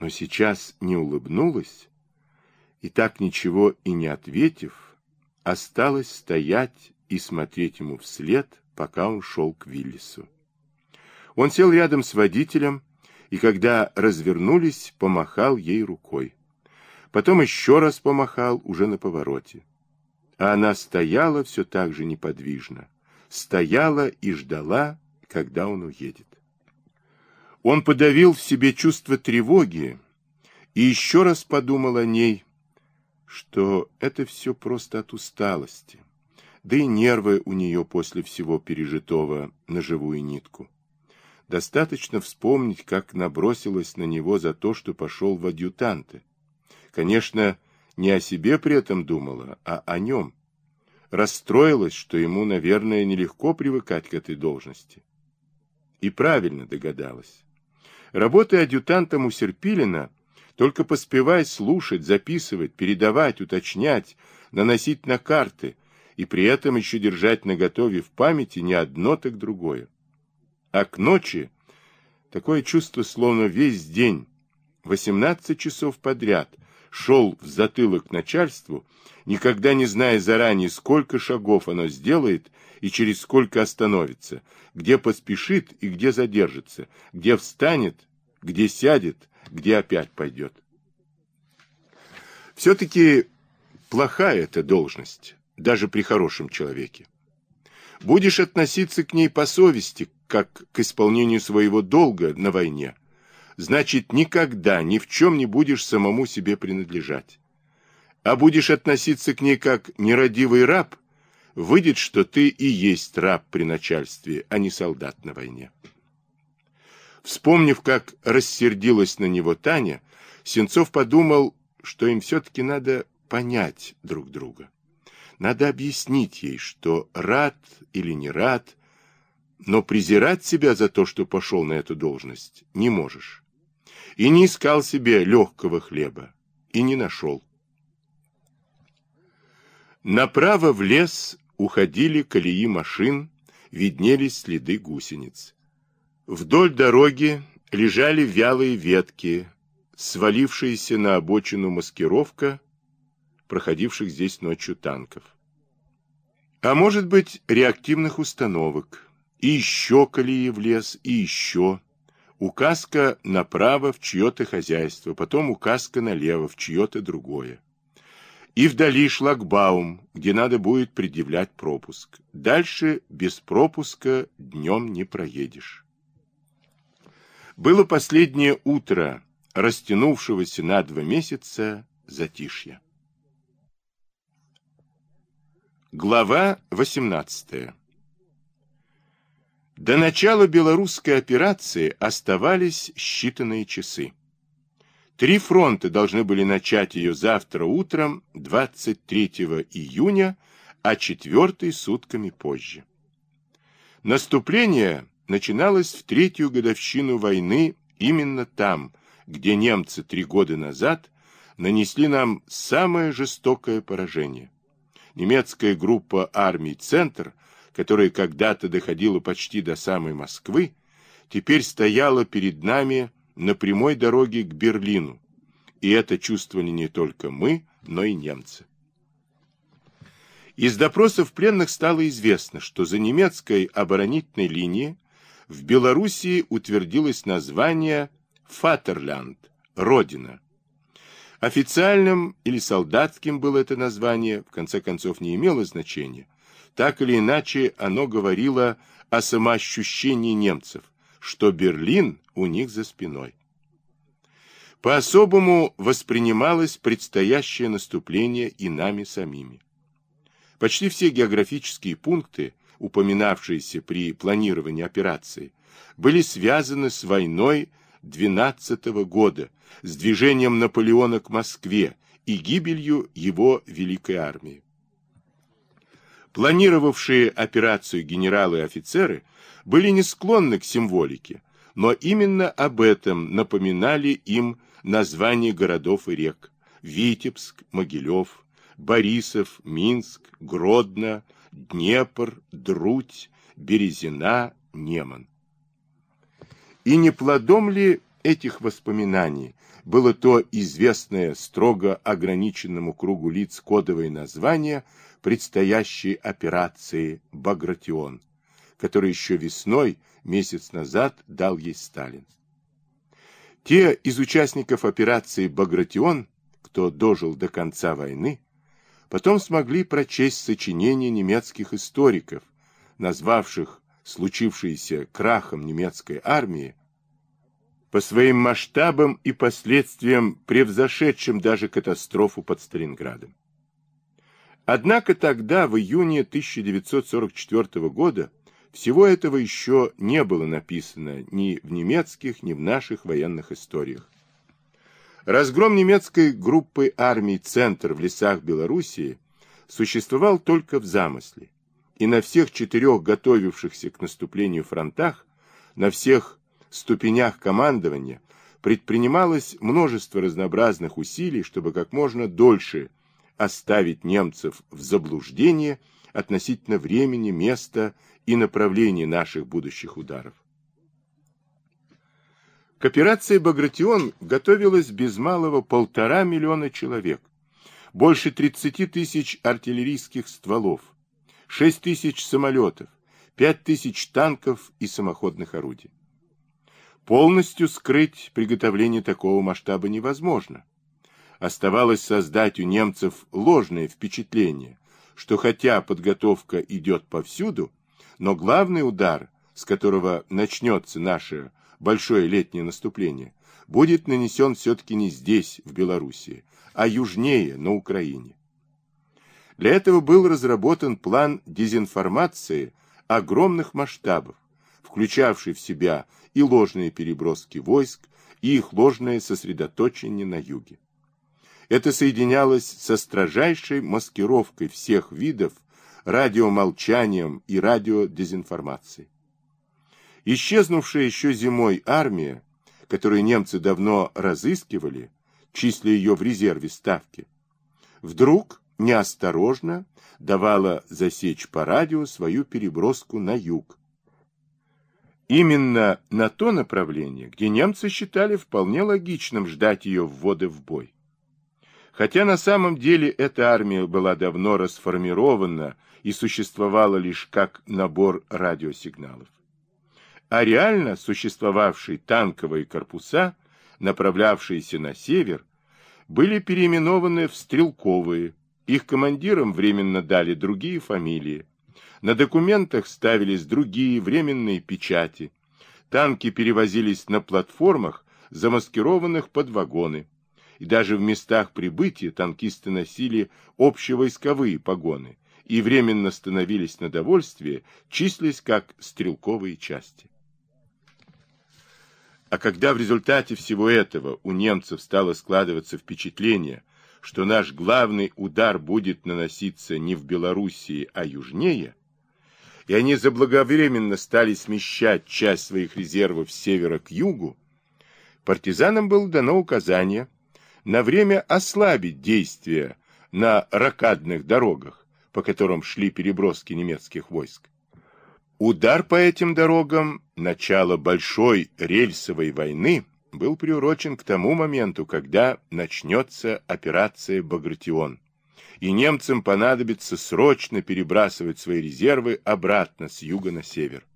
но сейчас не улыбнулась и так ничего и не ответив, осталась стоять и смотреть ему вслед, пока он шел к Виллису. Он сел рядом с водителем и, когда развернулись, помахал ей рукой. Потом еще раз помахал уже на повороте. А она стояла все так же неподвижно, стояла и ждала, когда он уедет. Он подавил в себе чувство тревоги и еще раз подумал о ней, что это все просто от усталости, да и нервы у нее после всего пережитого на живую нитку. Достаточно вспомнить, как набросилась на него за то, что пошел в адъютанты. Конечно, не о себе при этом думала, а о нем. Расстроилась, что ему, наверное, нелегко привыкать к этой должности. И правильно догадалась. Работая адъютантом у Серпилина, только поспевай слушать, записывать, передавать, уточнять, наносить на карты, и при этом еще держать наготове в памяти не одно, так другое. А к ночи такое чувство, словно весь день, 18 часов подряд, шел в затылок начальству, никогда не зная заранее, сколько шагов оно сделает и через сколько остановится, где поспешит и где задержится, где встанет, где сядет, где опять пойдет. Все-таки плохая эта должность, даже при хорошем человеке. Будешь относиться к ней по совести, как к исполнению своего долга на войне, значит, никогда ни в чем не будешь самому себе принадлежать. А будешь относиться к ней как нерадивый раб, выйдет, что ты и есть раб при начальстве, а не солдат на войне. Вспомнив, как рассердилась на него Таня, Сенцов подумал, что им все-таки надо понять друг друга. Надо объяснить ей, что рад или не рад, но презирать себя за то, что пошел на эту должность, не можешь. И не искал себе легкого хлеба, и не нашел. Направо в лес уходили колеи машин, виднелись следы гусениц. Вдоль дороги лежали вялые ветки, свалившаяся на обочину маскировка проходивших здесь ночью танков. А может быть, реактивных установок. И еще колеи в лес, и еще. Указка направо в чье-то хозяйство, потом указка налево в чье-то другое. И вдали шлагбаум, где надо будет предъявлять пропуск. Дальше без пропуска днем не проедешь. Было последнее утро растянувшегося на два месяца затишья. Глава 18 До начала белорусской операции оставались считанные часы. Три фронта должны были начать ее завтра утром, 23 июня, а четвертый сутками позже. Наступление начиналось в третью годовщину войны именно там, где немцы три года назад нанесли нам самое жестокое поражение. Немецкая группа армий «Центр», которая когда-то доходила почти до самой Москвы, теперь стояла перед нами на прямой дороге к Берлину, и это чувствовали не только мы, но и немцы. Из допросов пленных стало известно, что за немецкой оборонительной линией в Белоруссии утвердилось название «Фатерлянд» – «Родина». Официальным или солдатским было это название, в конце концов не имело значения. Так или иначе, оно говорило о самоощущении немцев, что Берлин у них за спиной. По-особому воспринималось предстоящее наступление и нами самими. Почти все географические пункты упоминавшиеся при планировании операции, были связаны с войной 12 -го года, с движением Наполеона к Москве и гибелью его Великой Армии. Планировавшие операцию генералы и офицеры были не склонны к символике, но именно об этом напоминали им названия городов и рек – Витебск, Могилев, Борисов, Минск, Гродно, Днепр, Друдь, Березина, Неман. И не плодом ли этих воспоминаний было то известное строго ограниченному кругу лиц кодовое название предстоящей операции «Багратион», который еще весной, месяц назад, дал ей Сталин. Те из участников операции «Багратион», кто дожил до конца войны, потом смогли прочесть сочинения немецких историков, назвавших случившееся крахом немецкой армии по своим масштабам и последствиям, превзошедшим даже катастрофу под Сталинградом. Однако тогда, в июне 1944 года, всего этого еще не было написано ни в немецких, ни в наших военных историях. Разгром немецкой группы армий «Центр» в лесах Белоруссии существовал только в замысле, и на всех четырех готовившихся к наступлению фронтах, на всех ступенях командования предпринималось множество разнообразных усилий, чтобы как можно дольше оставить немцев в заблуждение относительно времени, места и направления наших будущих ударов. К операции «Багратион» готовилось без малого полтора миллиона человек, больше 30 тысяч артиллерийских стволов, 6 тысяч самолетов, 5 тысяч танков и самоходных орудий. Полностью скрыть приготовление такого масштаба невозможно. Оставалось создать у немцев ложное впечатление, что хотя подготовка идет повсюду, но главный удар, с которого начнется наше большое летнее наступление, будет нанесен все-таки не здесь, в Белоруссии, а южнее, на Украине. Для этого был разработан план дезинформации огромных масштабов, включавший в себя и ложные переброски войск, и их ложное сосредоточение на юге. Это соединялось со строжайшей маскировкой всех видов радиомолчанием и радиодезинформацией. Исчезнувшая еще зимой армия, которую немцы давно разыскивали, числя ее в резерве ставки, вдруг неосторожно давала засечь по радио свою переброску на юг, Именно на то направление, где немцы считали вполне логичным ждать ее ввода в бой. Хотя на самом деле эта армия была давно расформирована и существовала лишь как набор радиосигналов. А реально существовавшие танковые корпуса, направлявшиеся на север, были переименованы в стрелковые, их командирам временно дали другие фамилии, на документах ставились другие временные печати. Танки перевозились на платформах, замаскированных под вагоны. И даже в местах прибытия танкисты носили общевойсковые погоны и временно становились на довольствие, числись как стрелковые части. А когда в результате всего этого у немцев стало складываться впечатление, что наш главный удар будет наноситься не в Белоруссии, а южнее, и они заблаговременно стали смещать часть своих резервов с севера к югу, партизанам было дано указание на время ослабить действия на ракадных дорогах, по которым шли переброски немецких войск. Удар по этим дорогам, начало большой рельсовой войны, был приурочен к тому моменту, когда начнется операция «Багратион», и немцам понадобится срочно перебрасывать свои резервы обратно с юга на север.